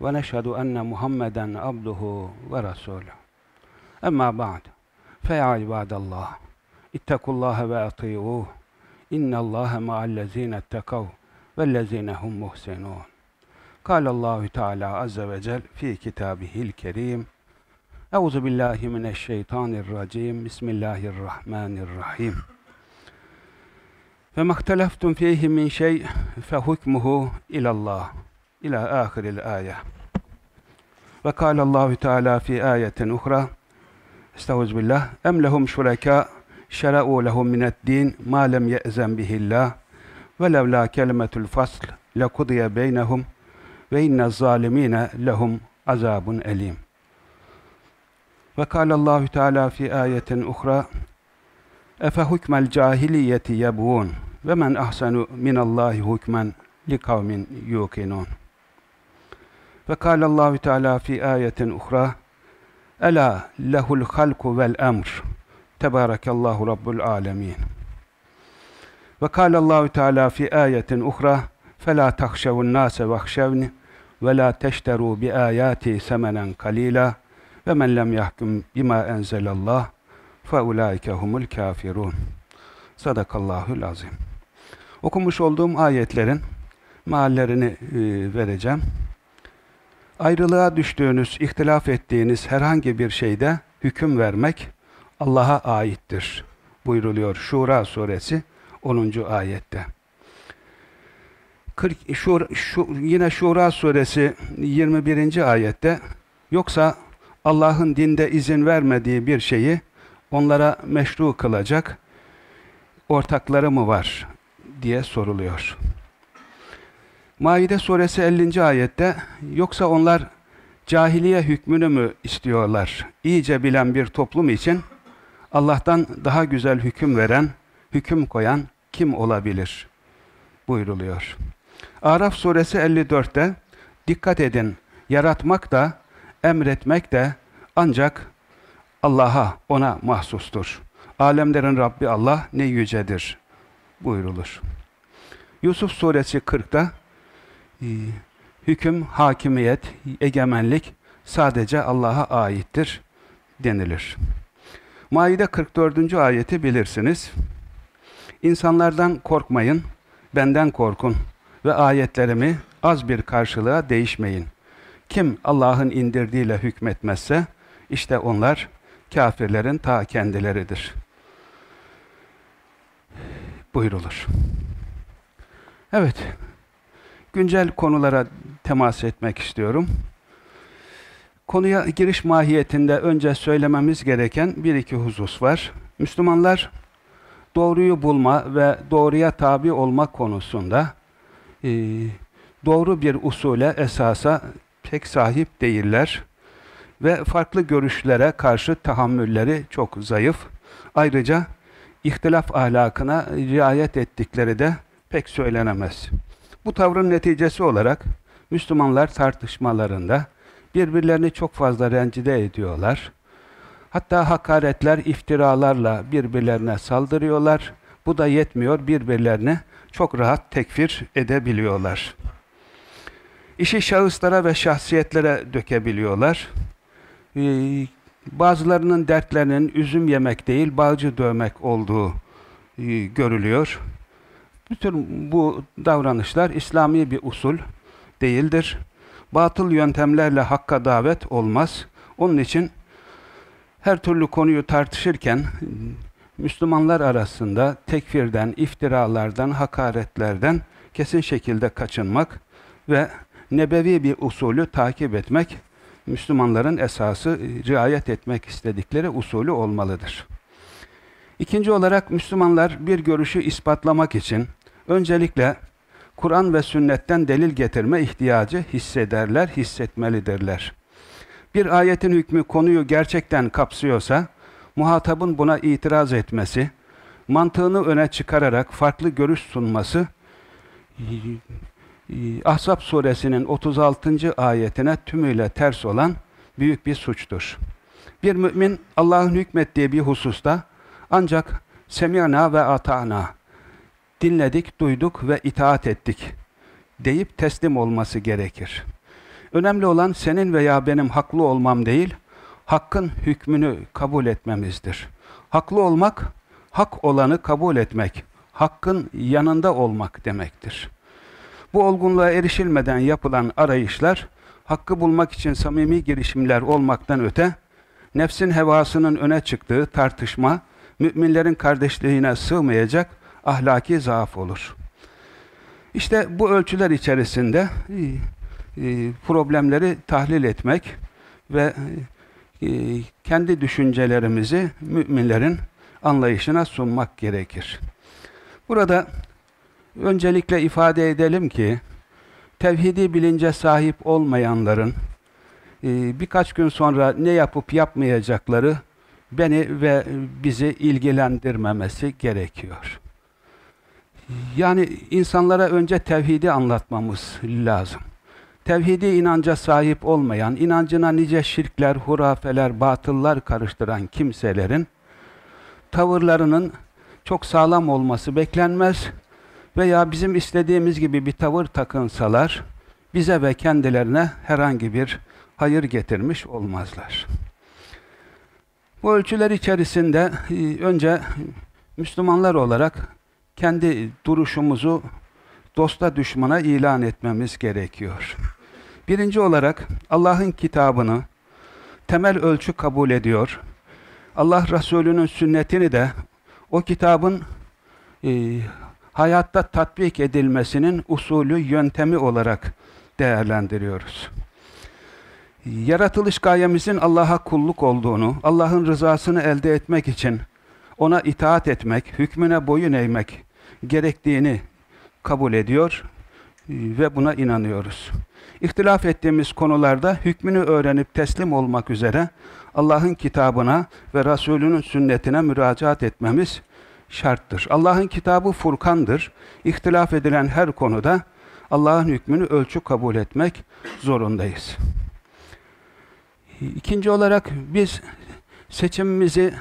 illallah vahdehu la şerike leh ve neşhedü enne Muhammeden abduhu ve resuluh. Emma ba'd. Fe ya ibadallah. İttekullaha ve ati'uh. İnnallâhe ma'allezîne ettekav vellezîne hum muhsinûn. Kâlallâhu Teala azze ve cel fi kitâbihil kerîm. Euzu billahi mineşşeytanirracim. Bismillahirrahmanirrahim. Ve mahteleftum fihi min şey fe hukmuhu ilallah. İlâ âhiril âye. Ve kâlallahu Teala fi âyetin uhra. Estağfirullah. Em lehum şurekâ şera'u lehum mine'd-din ma lem ye'zen bihillah ve levlâ kelimetul fasl lekudiye beynehum ve inne zalimine lehum azabun elim. Ve kâlallahu Teala fi ayetin uhra Efe hukmel cahiliyeti yebğun ve men ahsenu minallahi hukmen li kavmin yuqinun. Ve kâlallahu teâlâ fi âyetin uhra Ela lehul halku vel emr Tebârekallahu rabbul âlemin Ve kâlallahu teâlâ fi âyetin uhra Fela tahşevun nâse vahşevni ve la teşteru bi ayati semenen kalila ve men lem yahkum bima enzelallah fe ulaike humul kafirun. Sadakallahul azim. Okumuş olduğum ayetlerin meallerini vereceğim. Ayrılığa düştüğünüz, ihtilaf ettiğiniz herhangi bir şeyde hüküm vermek Allah'a aittir buyruluyor Şura suresi 10. ayette. 40, şur, şu, yine Şura suresi 21. ayette yoksa Allah'ın dinde izin vermediği bir şeyi onlara meşru kılacak ortakları mı var diye soruluyor. Maide suresi 50. ayette yoksa onlar cahiliye hükmünü mü istiyorlar? İyice bilen bir toplum için Allah'tan daha güzel hüküm veren, hüküm koyan kim olabilir? buyruluyor. Araf suresi 54'te dikkat edin yaratmak da emretmek de ancak Allah'a ona mahsustur. Alemlerin Rabbi Allah ne yücedir buyrulur. Yusuf suresi 40'ta e, hüküm, hakimiyet, egemenlik sadece Allah'a aittir denilir. Maide 44. ayeti bilirsiniz. İnsanlardan korkmayın, benden korkun ve ayetlerimi az bir karşılığa değişmeyin. Kim Allah'ın indirdiğiyle hükmetmezse, işte onlar kafirlerin ta kendileridir. Buyrulur. Evet, güncel konulara temas etmek istiyorum. Konuya giriş mahiyetinde önce söylememiz gereken bir iki husus var. Müslümanlar doğruyu bulma ve doğruya tabi olma konusunda e, doğru bir usule, esasa pek sahip değiller ve farklı görüşlere karşı tahammülleri çok zayıf. Ayrıca ihtilaf ahlakına riayet ettikleri de pek söylenemez. Bu tavrın neticesi olarak Müslümanlar tartışmalarında birbirlerini çok fazla rencide ediyorlar. Hatta hakaretler, iftiralarla birbirlerine saldırıyorlar. Bu da yetmiyor, birbirlerini çok rahat tekfir edebiliyorlar. İşi şahıslara ve şahsiyetlere dökebiliyorlar. Ee, bazılarının dertlerinin üzüm yemek değil, balcı dövmek olduğu e, görülüyor. Bütün bu davranışlar İslami bir usul değildir. Batıl yöntemlerle hakka davet olmaz. Onun için her türlü konuyu tartışırken Müslümanlar arasında tekfirden, iftiralardan, hakaretlerden kesin şekilde kaçınmak ve nebevi bir usulü takip etmek Müslümanların esası riayet etmek istedikleri usulü olmalıdır. İkinci olarak Müslümanlar bir görüşü ispatlamak için öncelikle Kur'an ve sünnetten delil getirme ihtiyacı hissederler, hissetmelidirler. Bir ayetin hükmü konuyu gerçekten kapsıyorsa, muhatabın buna itiraz etmesi, mantığını öne çıkararak farklı görüş sunması, Ahzab suresinin 36. ayetine tümüyle ters olan büyük bir suçtur. Bir mümin Allah'ın hükmettiği bir hususta ancak semiyana ve ata'na dinledik, duyduk ve itaat ettik deyip teslim olması gerekir. Önemli olan senin veya benim haklı olmam değil, hakkın hükmünü kabul etmemizdir. Haklı olmak, hak olanı kabul etmek, hakkın yanında olmak demektir. Bu olgunluğa erişilmeden yapılan arayışlar, hakkı bulmak için samimi girişimler olmaktan öte, nefsin hevasının öne çıktığı tartışma, müminlerin kardeşliğine sığmayacak ahlaki zaaf olur. İşte bu ölçüler içerisinde e, e, problemleri tahlil etmek ve e, kendi düşüncelerimizi müminlerin anlayışına sunmak gerekir. Burada öncelikle ifade edelim ki tevhidi bilince sahip olmayanların birkaç gün sonra ne yapıp yapmayacakları beni ve bizi ilgilendirmemesi gerekiyor. Yani insanlara önce tevhidi anlatmamız lazım. Tevhidi inanca sahip olmayan, inancına nice şirkler, hurafeler, batıllar karıştıran kimselerin tavırlarının çok sağlam olması beklenmez veya bizim istediğimiz gibi bir tavır takınsalar bize ve kendilerine herhangi bir hayır getirmiş olmazlar. Bu ölçüler içerisinde e, önce Müslümanlar olarak kendi duruşumuzu dosta düşmana ilan etmemiz gerekiyor. Birinci olarak Allah'ın kitabını temel ölçü kabul ediyor. Allah Resulü'nün sünnetini de o kitabın e, hayatta tatbik edilmesinin usulü, yöntemi olarak değerlendiriyoruz. Yaratılış gayemizin Allah'a kulluk olduğunu, Allah'ın rızasını elde etmek için ona itaat etmek, hükmüne boyun eğmek gerektiğini kabul ediyor e, ve buna inanıyoruz. İhtilaf ettiğimiz konularda hükmünü öğrenip teslim olmak üzere Allah'ın kitabına ve Resulünün sünnetine müracaat etmemiz şarttır. Allah'ın kitabı Furkan'dır. İhtilaf edilen her konuda Allah'ın hükmünü ölçü kabul etmek zorundayız. İkinci olarak biz seçimimizi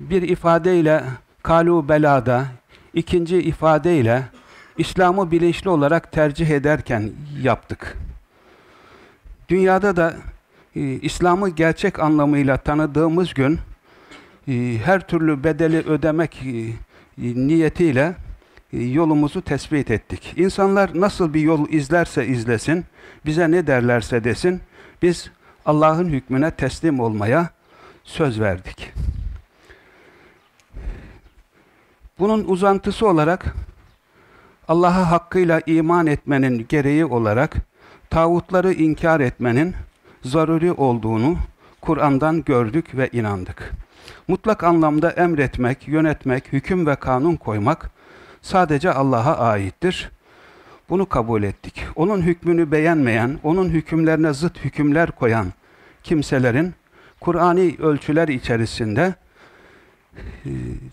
bir ifadeyle kalu belada, ikinci ifadeyle İslam'ı bilinçli olarak tercih ederken yaptık. Dünyada da e, İslam'ı gerçek anlamıyla tanıdığımız gün e, her türlü bedeli ödemek e, niyetiyle e, yolumuzu tespit ettik. İnsanlar nasıl bir yol izlerse izlesin, bize ne derlerse desin, biz Allah'ın hükmüne teslim olmaya söz verdik. Bunun uzantısı olarak Allah'a hakkıyla iman etmenin gereği olarak tağutları inkar etmenin zaruri olduğunu Kur'an'dan gördük ve inandık. Mutlak anlamda emretmek, yönetmek, hüküm ve kanun koymak sadece Allah'a aittir. Bunu kabul ettik. Onun hükmünü beğenmeyen, onun hükümlerine zıt hükümler koyan kimselerin Kur'ani ölçüler içerisinde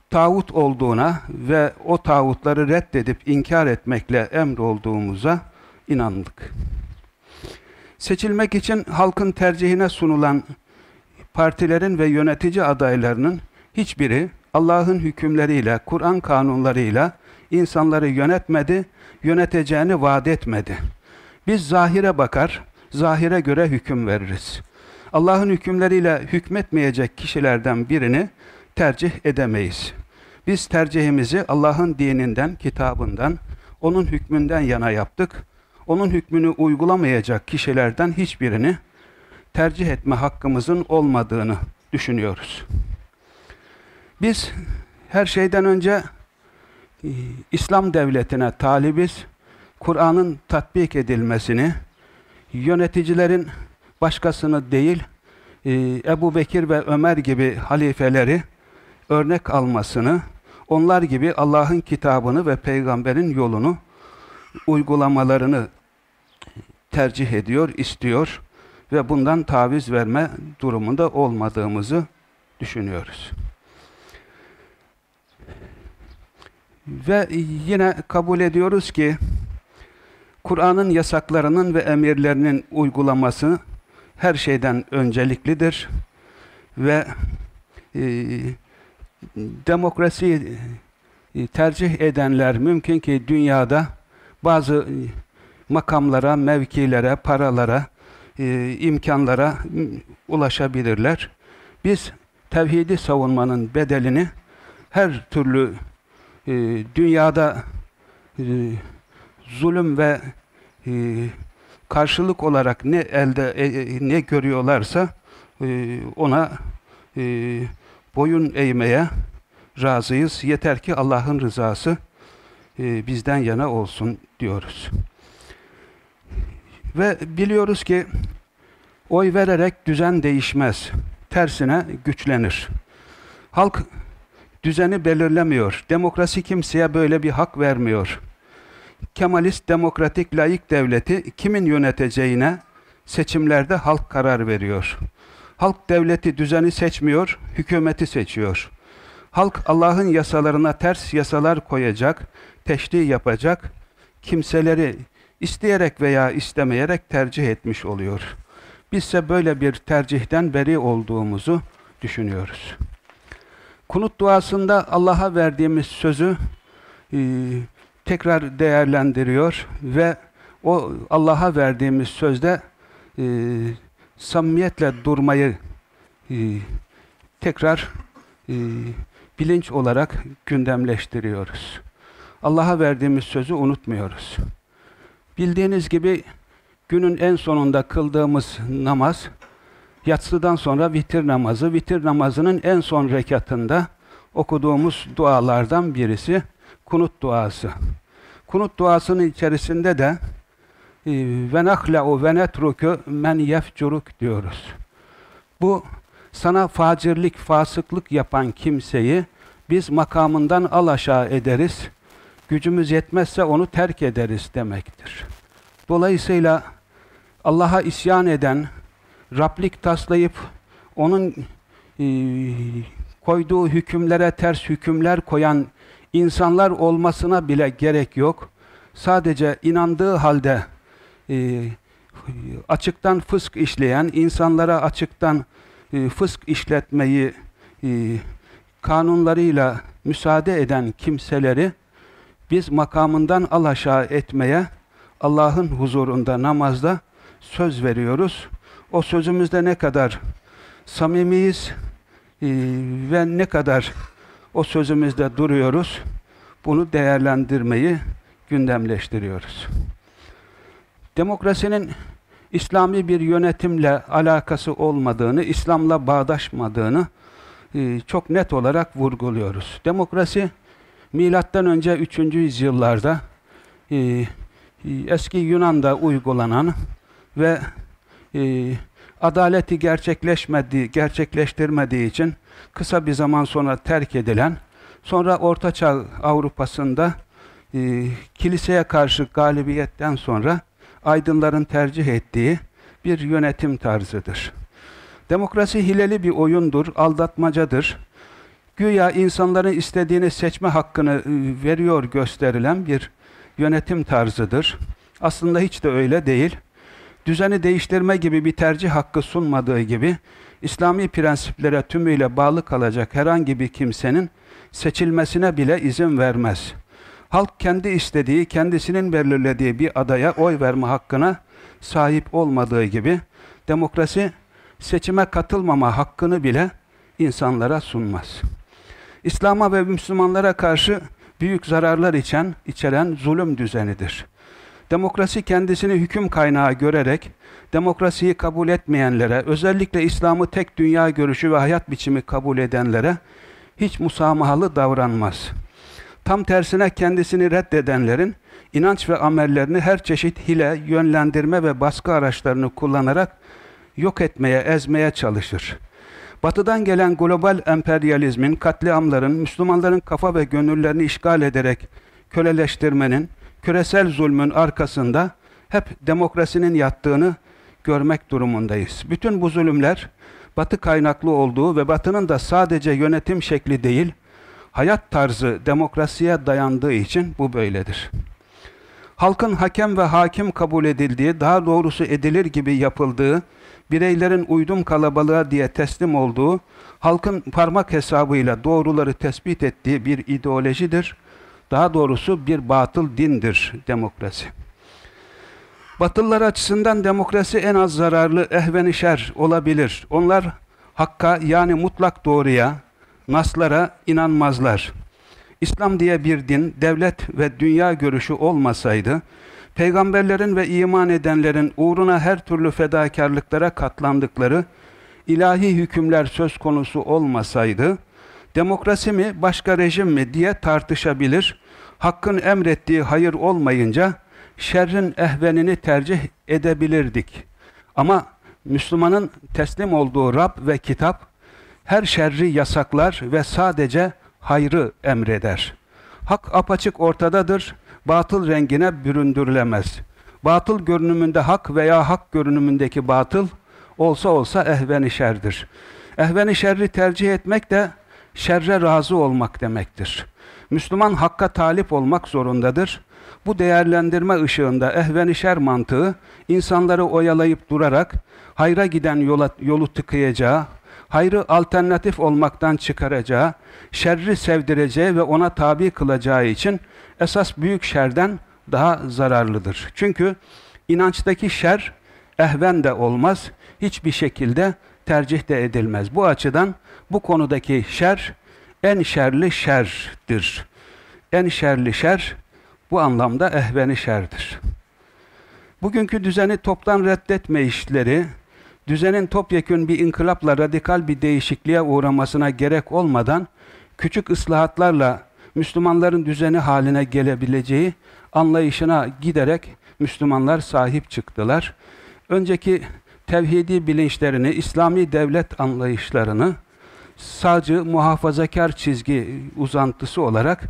tağut olduğuna ve o tağutları reddedip inkar etmekle emrolduğumuza inandık. Seçilmek için halkın tercihine sunulan partilerin ve yönetici adaylarının hiçbiri Allah'ın hükümleriyle, Kur'an kanunlarıyla insanları yönetmedi, yöneteceğini vaat etmedi. Biz zahire bakar, zahire göre hüküm veririz. Allah'ın hükümleriyle hükmetmeyecek kişilerden birini tercih edemeyiz. Biz tercihimizi Allah'ın dininden, kitabından, onun hükmünden yana yaptık. Onun hükmünü uygulamayacak kişilerden hiçbirini tercih etme hakkımızın olmadığını düşünüyoruz. Biz her şeyden önce e, İslam devletine talibiz. Kur'an'ın tatbik edilmesini, yöneticilerin başkasını değil, e, Ebu Bekir ve Ömer gibi halifeleri örnek almasını, onlar gibi Allah'ın kitabını ve peygamberin yolunu uygulamalarını tercih ediyor, istiyor ve bundan taviz verme durumunda olmadığımızı düşünüyoruz. Ve yine kabul ediyoruz ki Kur'an'ın yasaklarının ve emirlerinin uygulaması her şeyden önceliklidir ve e, demokrasi e, tercih edenler mümkün ki dünyada bazı makamlara, mevkilere, paralara, e, imkanlara ulaşabilirler. Biz tevhidi savunmanın bedelini her türlü e, dünyada e, zulüm ve e, karşılık olarak ne elde e, e, ne görüyorlarsa e, ona e, boyun eğmeye razıyız. Yeter ki Allah'ın rızası e, bizden yana olsun diyoruz. Ve biliyoruz ki oy vererek düzen değişmez. Tersine güçlenir. Halk düzeni belirlemiyor. Demokrasi kimseye böyle bir hak vermiyor. Kemalist, demokratik, layık devleti kimin yöneteceğine seçimlerde halk karar veriyor. Halk devleti düzeni seçmiyor, hükümeti seçiyor. Halk Allah'ın yasalarına ters yasalar koyacak, teşri yapacak, kimseleri isteyerek veya istemeyerek tercih etmiş oluyor. Bizse böyle bir tercihten beri olduğumuzu düşünüyoruz. Kunut duasında Allah'a verdiğimiz sözü e, tekrar değerlendiriyor ve o Allah'a verdiğimiz sözde e, samimiyetle durmayı e, tekrar e, bilinç olarak gündemleştiriyoruz. Allah'a verdiğimiz sözü unutmuyoruz. Bildiğiniz gibi günün en sonunda kıldığımız namaz, yatsıdan sonra vitir namazı, vitir namazının en son rekatında okuduğumuz dualardan birisi kunut duası. Kunut duasının içerisinde de ve nahla'u ve netruku men yefcuruk diyoruz. Bu sana facirlik, fasıklık yapan kimseyi biz makamından alaşağı ederiz. Gücümüz yetmezse onu terk ederiz demektir. Dolayısıyla Allah'a isyan eden, Rablik taslayıp onun e, koyduğu hükümlere ters hükümler koyan insanlar olmasına bile gerek yok. Sadece inandığı halde e, açıktan fısk işleyen, insanlara açıktan e, fısk işletmeyi e, kanunlarıyla müsaade eden kimseleri biz makamından alaşağı etmeye Allah'ın huzurunda namazda söz veriyoruz. O sözümüzde ne kadar samimiyiz e, ve ne kadar o sözümüzde duruyoruz, bunu değerlendirmeyi gündemleştiriyoruz. Demokrasinin İslami bir yönetimle alakası olmadığını, İslam'la bağdaşmadığını e, çok net olarak vurguluyoruz. Demokrasi milattan önce 3. yüzyıllarda e, e, eski Yunan'da uygulanan ve adaleti gerçekleşmediği, gerçekleştirmediği için kısa bir zaman sonra terk edilen, sonra Ortaçağ Avrupa'sında kiliseye karşı galibiyetten sonra aydınların tercih ettiği bir yönetim tarzıdır. Demokrasi hileli bir oyundur, aldatmacadır. Güya insanların istediğini seçme hakkını ıı, veriyor gösterilen bir yönetim tarzıdır. Aslında hiç de öyle değil. Düzeni değiştirme gibi bir tercih hakkı sunmadığı gibi, İslami prensiplere tümüyle bağlı kalacak herhangi bir kimsenin seçilmesine bile izin vermez. Halk kendi istediği, kendisinin belirlediği bir adaya oy verme hakkına sahip olmadığı gibi, demokrasi seçime katılmama hakkını bile insanlara sunmaz. İslam'a ve Müslümanlara karşı büyük zararlar içen, içeren zulüm düzenidir. Demokrasi kendisini hüküm kaynağı görerek, demokrasiyi kabul etmeyenlere, özellikle İslam'ı tek dünya görüşü ve hayat biçimi kabul edenlere hiç musamahalı davranmaz. Tam tersine kendisini reddedenlerin inanç ve amellerini her çeşit hile, yönlendirme ve baskı araçlarını kullanarak yok etmeye, ezmeye çalışır. Batıdan gelen global emperyalizmin, katliamların, Müslümanların kafa ve gönüllerini işgal ederek köleleştirmenin, küresel zulmün arkasında hep demokrasinin yattığını görmek durumundayız. Bütün bu zulümler Batı kaynaklı olduğu ve Batı'nın da sadece yönetim şekli değil, hayat tarzı demokrasiye dayandığı için bu böyledir. Halkın hakem ve hakim kabul edildiği, daha doğrusu edilir gibi yapıldığı, bireylerin uydum kalabalığa diye teslim olduğu, halkın parmak hesabıyla doğruları tespit ettiği bir ideolojidir. Daha doğrusu bir batıl dindir demokrasi. Batılılar açısından demokrasi en az zararlı ehvenişer olabilir. Onlar hakka yani mutlak doğruya, naslara inanmazlar. İslam diye bir din, devlet ve dünya görüşü olmasaydı, peygamberlerin ve iman edenlerin uğruna her türlü fedakarlıklara katlandıkları ilahi hükümler söz konusu olmasaydı, demokrasi mi, başka rejim mi diye tartışabilir, hakkın emrettiği hayır olmayınca, şerrin ehvenini tercih edebilirdik. Ama Müslümanın teslim olduğu Rab ve kitap her şerri yasaklar ve sadece hayrı emreder. Hak apaçık ortadadır, batıl rengine büründürülemez. Batıl görünümünde hak veya hak görünümündeki batıl olsa olsa ehven şerdir. ehven şerri tercih etmek de şerre razı olmak demektir. Müslüman hakka talip olmak zorundadır. Bu değerlendirme ışığında ehven şer mantığı insanları oyalayıp durarak hayra giden yola, yolu tıkayacağı, hayrı alternatif olmaktan çıkaracağı, şerri sevdireceği ve ona tabi kılacağı için esas büyük şerden daha zararlıdır. Çünkü inançtaki şer ehven de olmaz, hiçbir şekilde tercih de edilmez. Bu açıdan bu konudaki şer en şerli şerdir. En şerli şer bu anlamda ehveni şerdir. Bugünkü düzeni toptan reddetme işleri, düzenin topyekün bir inkılapla radikal bir değişikliğe uğramasına gerek olmadan küçük ıslahatlarla Müslümanların düzeni haline gelebileceği anlayışına giderek Müslümanlar sahip çıktılar. Önceki tevhidi bilinçlerini, İslami devlet anlayışlarını sadece muhafazakar çizgi uzantısı olarak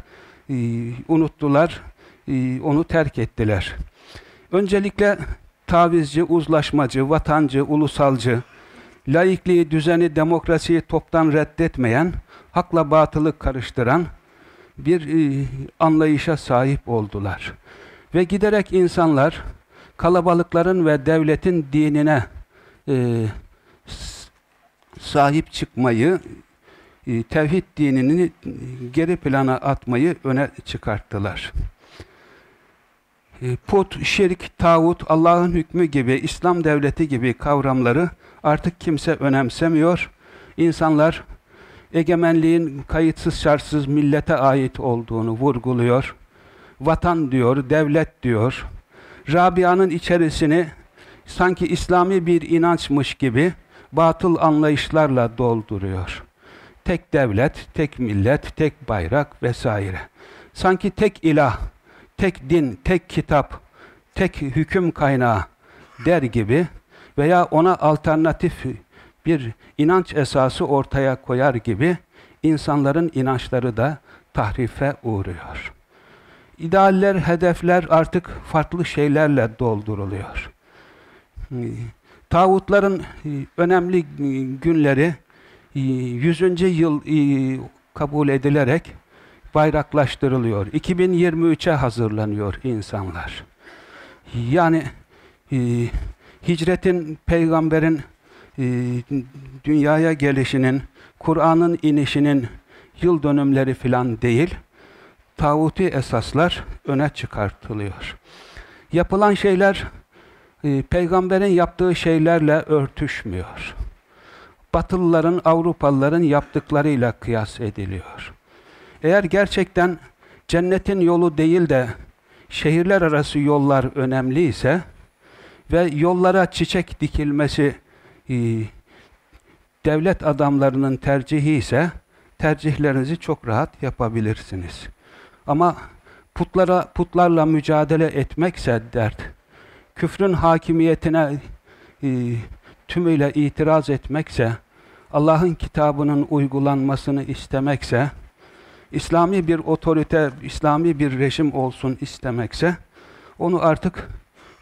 e, unuttular, e, onu terk ettiler. Öncelikle tavizci, uzlaşmacı, vatancı, ulusalcı, laikliği, düzeni, demokrasiyi toptan reddetmeyen, hakla batılı karıştıran bir e, anlayışa sahip oldular. Ve giderek insanlar kalabalıkların ve devletin dinine e, sahip çıkmayı, e, tevhid dinini geri plana atmayı öne çıkarttılar. E, put, şirk, tağut, Allah'ın hükmü gibi, İslam devleti gibi kavramları artık kimse önemsemiyor. İnsanlar egemenliğin kayıtsız şartsız millete ait olduğunu vurguluyor. Vatan diyor, devlet diyor. Rabia'nın içerisini sanki İslami bir inançmış gibi batıl anlayışlarla dolduruyor. Tek devlet, tek millet, tek bayrak vesaire. Sanki tek ilah, tek din, tek kitap, tek hüküm kaynağı der gibi veya ona alternatif bir inanç esası ortaya koyar gibi insanların inançları da tahrife uğruyor. İdealler, hedefler artık farklı şeylerle dolduruluyor. Tağutların önemli günleri 100. E, yıl e, kabul edilerek bayraklaştırılıyor. 2023'e hazırlanıyor insanlar. Yani hicretin, peygamberin dünyaya gelişinin, Kur'an'ın inişinin yıl dönümleri filan değil, tağuti esaslar öne çıkartılıyor. Yapılan şeyler e, peygamberin yaptığı şeylerle örtüşmüyor. Batılıların, Avrupalıların yaptıklarıyla kıyas ediliyor. Eğer gerçekten cennetin yolu değil de şehirler arası yollar önemli ise ve yollara çiçek dikilmesi e, devlet adamlarının tercihi ise tercihlerinizi çok rahat yapabilirsiniz. Ama putlara putlarla mücadele etmekse dert. Küfrün hakimiyetine e, tümüyle itiraz etmekse, Allah'ın kitabının uygulanmasını istemekse, İslami bir otorite, İslami bir rejim olsun istemekse, onu artık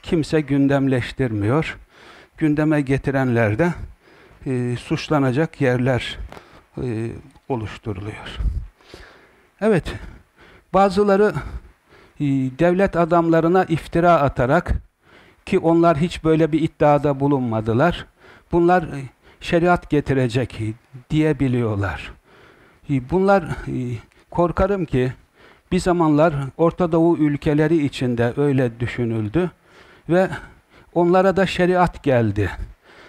kimse gündemleştirmiyor. gündeme getirenler de e, suçlanacak yerler e, oluşturuluyor. Evet, bazıları e, devlet adamlarına iftira atarak ki onlar hiç böyle bir iddiada bulunmadılar. Bunlar e, şeriat getirecek diyebiliyorlar. E, bunlar e, korkarım ki bir zamanlar Orta Doğu ülkeleri içinde öyle düşünüldü ve onlara da şeriat geldi.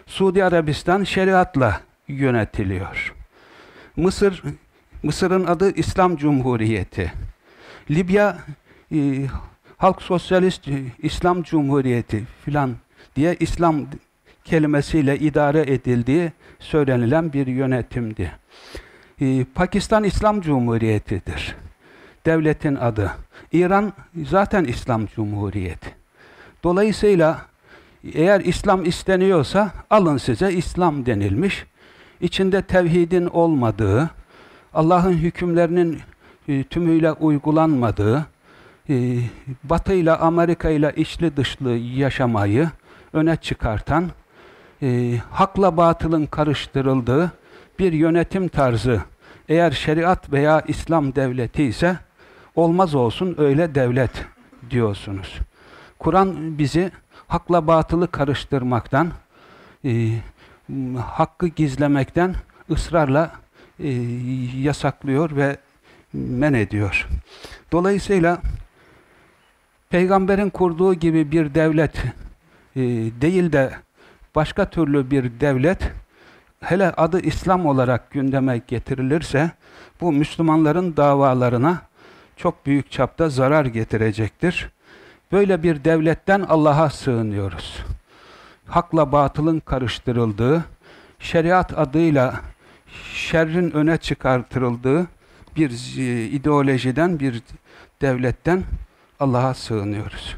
Suudi Arabistan şeriatla yönetiliyor. Mısır Mısır'ın adı İslam Cumhuriyeti. Libya e, Halk Sosyalist e, İslam Cumhuriyeti filan diye İslam kelimesiyle idare edildiği söylenilen bir yönetimdi. E, Pakistan İslam Cumhuriyeti'dir. Devletin adı. İran zaten İslam Cumhuriyeti. Dolayısıyla eğer İslam isteniyorsa alın size İslam denilmiş. İçinde tevhidin olmadığı, Allah'ın hükümlerinin e, tümüyle uygulanmadığı, e, Batı ile Amerika ile içli dışlı yaşamayı öne çıkartan, e, hakla batılın karıştırıldığı bir yönetim tarzı eğer şeriat veya İslam devleti ise olmaz olsun öyle devlet diyorsunuz. Kur'an bizi hakla batılı karıştırmaktan, e, hakkı gizlemekten ısrarla e, yasaklıyor ve men ediyor. Dolayısıyla peygamberin kurduğu gibi bir devlet e, değil de başka türlü bir devlet hele adı İslam olarak gündeme getirilirse bu Müslümanların davalarına çok büyük çapta zarar getirecektir. Böyle bir devletten Allah'a sığınıyoruz. Hakla batılın karıştırıldığı, şeriat adıyla şerrin öne çıkartırıldığı bir ideolojiden, bir devletten Allah'a sığınıyoruz.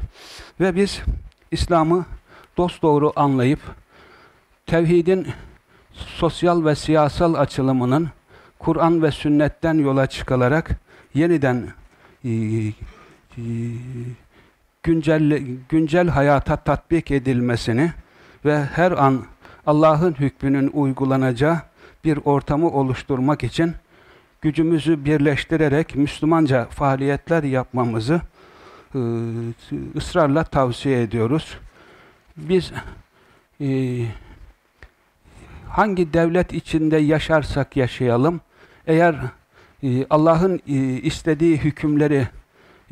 Ve biz İslam'ı dosdoğru anlayıp tevhidin sosyal ve siyasal açılımının Kur'an ve sünnetten yola çıkılarak yeniden e, e, güncel, güncel hayata tatbik edilmesini ve her an Allah'ın hükmünün uygulanacağı bir ortamı oluşturmak için gücümüzü birleştirerek Müslümanca faaliyetler yapmamızı e, ısrarla tavsiye ediyoruz. Biz e, hangi devlet içinde yaşarsak yaşayalım, eğer e, Allah'ın e, istediği hükümleri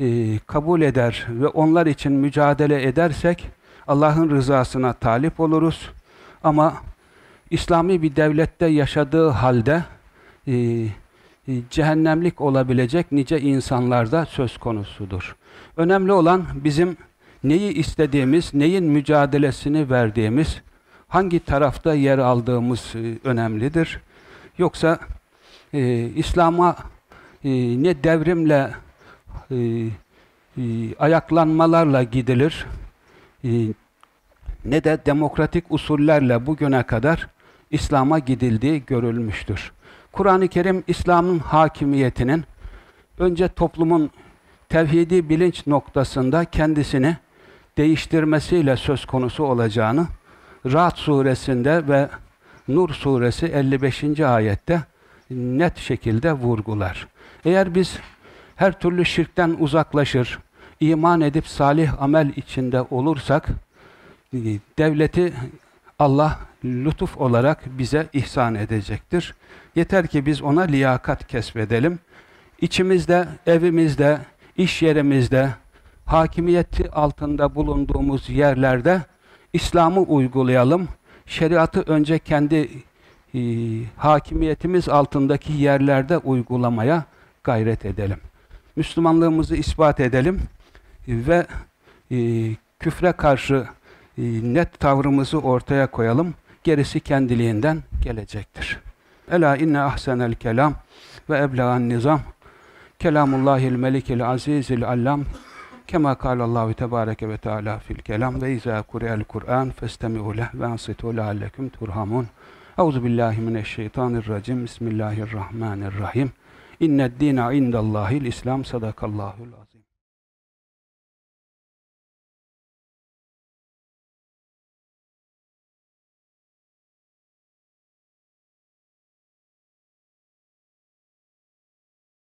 e, kabul eder ve onlar için mücadele edersek Allah'ın rızasına talip oluruz. Ama İslami bir devlette yaşadığı halde e, e, cehennemlik olabilecek nice insanlarda söz konusudur. Önemli olan bizim neyi istediğimiz, neyin mücadelesini verdiğimiz, hangi tarafta yer aldığımız e, önemlidir. Yoksa e, İslam'a e, ne devrimle e, e, ayaklanmalarla gidilir e, ne de demokratik usullerle bugüne kadar İslam'a gidildiği görülmüştür. Kur'an-ı Kerim İslam'ın hakimiyetinin önce toplumun tevhidi bilinç noktasında kendisini değiştirmesiyle söz konusu olacağını Ra'd suresinde ve Nur suresi 55. ayette net şekilde vurgular. Eğer biz her türlü şirkten uzaklaşır, iman edip salih amel içinde olursak, devleti Allah lütuf olarak bize ihsan edecektir. Yeter ki biz ona liyakat kesbedelim. İçimizde, evimizde, iş yerimizde, hakimiyeti altında bulunduğumuz yerlerde İslam'ı uygulayalım. Şeriatı önce kendi e, hakimiyetimiz altındaki yerlerde uygulamaya gayret edelim. Müslümanlığımızı ispat edelim ve e, küfre karşı e, net tavrımızı ortaya koyalım. Gerisi kendiliğinden gelecektir. Ela inne ahsenel kelam ve eblagan nizam kelamullahil melikil azizil allam kema kâlallahu tebâreke ve teâlâ fil kelam ve izâ kure'el Kur'an festemi'u leh ve ansitû leallekum turhamun Euzu billahi mineşşeytanirracim Bismillahirrahmanirrahim İnned dîne indallâhil İslam. Sadakallâhul